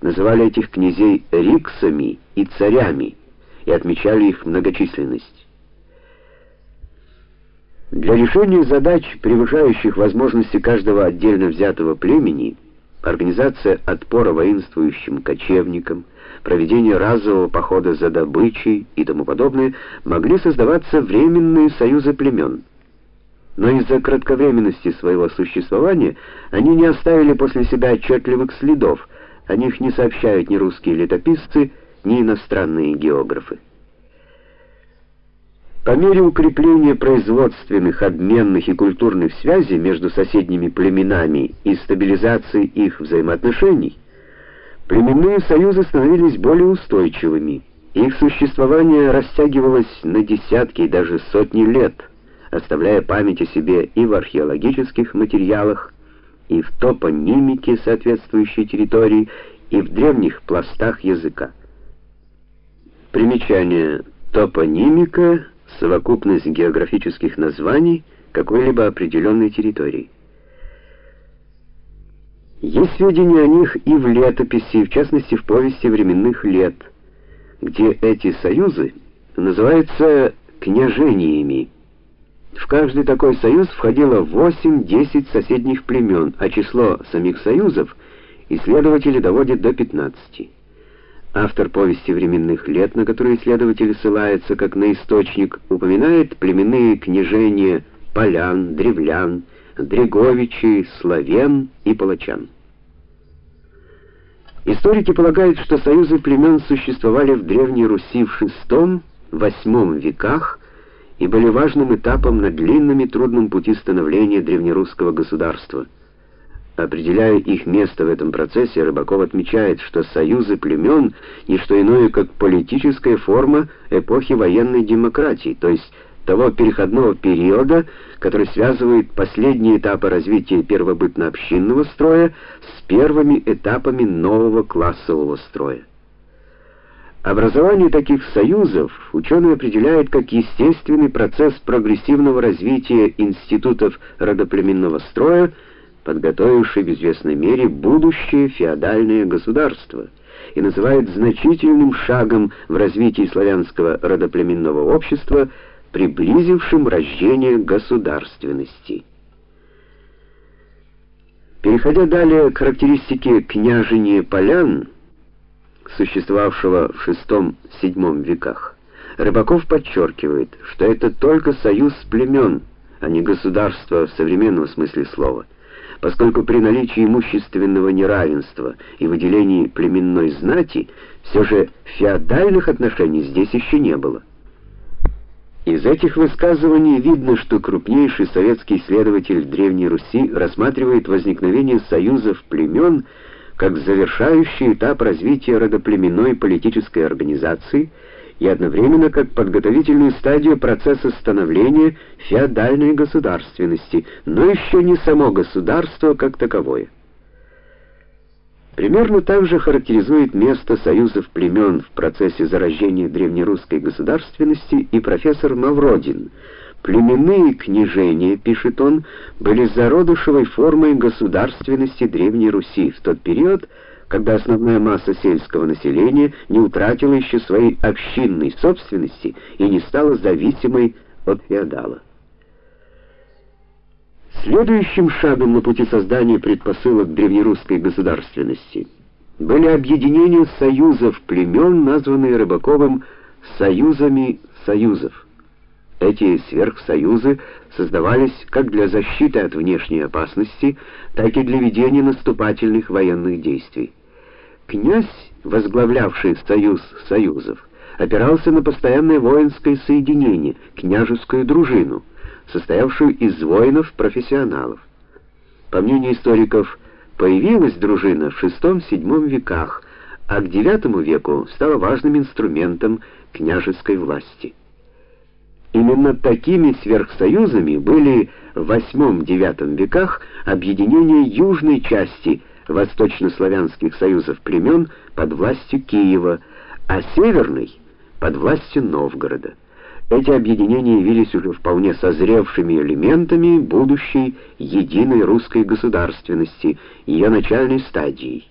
называли этих князей риксами и царями и отмечали их многочисленность. Для решения задач, превышающих возможности каждого отдельно взятого племени, организация отпора воинствующим кочевникам, проведение разового похода за добычей и тому подобное, могли создаваться временные союзы племен. Но из-за кратковременности своего существования они не оставили после себя отчетливых следов, о них не сообщают ни русские летописцы, ни иностранные географы. По мере укрепления производственных, обменных и культурных связей между соседними племенами и стабилизации их взаимоотношений, племенные союзы становились более устойчивыми. Их существование растягивалось на десятки и даже сотни лет, оставляя память о себе и в археологических материалах, и в топонимике соответствующей территории, и в древних пластах языка. Примечание топонимика совокупность географических названий какой-либо определенной территории. Есть сведения о них и в летописи, в частности в повести временных лет, где эти союзы называются княжениями. В каждый такой союз входило 8-10 соседних племен, а число самих союзов исследователи доводят до 15. Автор повести временных лет, на которые исследователи ссылаются как на источник, упоминает племенные княжения полян, древлян, дреговичей, славян и палачан. Историки полагают, что союзы племен существовали в Древней Руси в VI-VIII веках и были важным этапом на длинном и трудном пути становления древнерусского государства – Определяя их место в этом процессе, Рыбаков отмечает, что союзы племен — не что иное, как политическая форма эпохи военной демократии, то есть того переходного периода, который связывает последние этапы развития первобытно-общинного строя с первыми этапами нового классового строя. Образование таких союзов ученые определяют как естественный процесс прогрессивного развития институтов родоплеменного строя, подготовивший в известной мере будущее феодальное государство, и называют значительным шагом в развитии славянского родоплеменного общества, приблизившим рождение государственности. Переходя далее к характеристике княжения полян, существовавшего в VI-VII веках, Рыбаков подчеркивает, что это только союз племен, а не государство в современном смысле слова – поскольку при наличии имущественного неравенства и выделении племенной знати все же феодальных отношений здесь еще не было. Из этих высказываний видно, что крупнейший советский исследователь Древней Руси рассматривает возникновение союзов племен как завершающий этап развития родоплеменной политической организации – и одновременно как подготовительную стадию процесса становления феодальной государственности, но еще не само государство как таковое. Примерно так же характеризует место союзов племен в процессе зарождения древнерусской государственности и профессор Мавродин. Племенные княжения, пишет он, были зародышевой формой государственности Древней Руси в тот период, когда основная масса сельского населения не утратила еще своей общинной собственности и не стала зависимой от феодала. Следующим шагом на пути создания предпосылок древнерусской государственности были объединения союзов племен, названные Рыбаковым «союзами союзов». Эти сверхсоюзы создавались как для защиты от внешней опасности, так и для ведения наступательных военных действий. Князь, возглавлявший союз союзов, опирался на постоянное воинское соединение, княжескую дружину, состоявшую из воинов-профессионалов. По мнению историков, появилась дружина в VI-VII веках, а к IX веку стала важным инструментом княжеской власти. Именно такими сверхсоюзами были в VIII-IX веках объединения южной части восточнославянских союзов племен под властью Киева, а северный под властью Новгорода. Эти объединения явились уже вполне созревшими элементами будущей единой русской государственности, ее начальной стадией.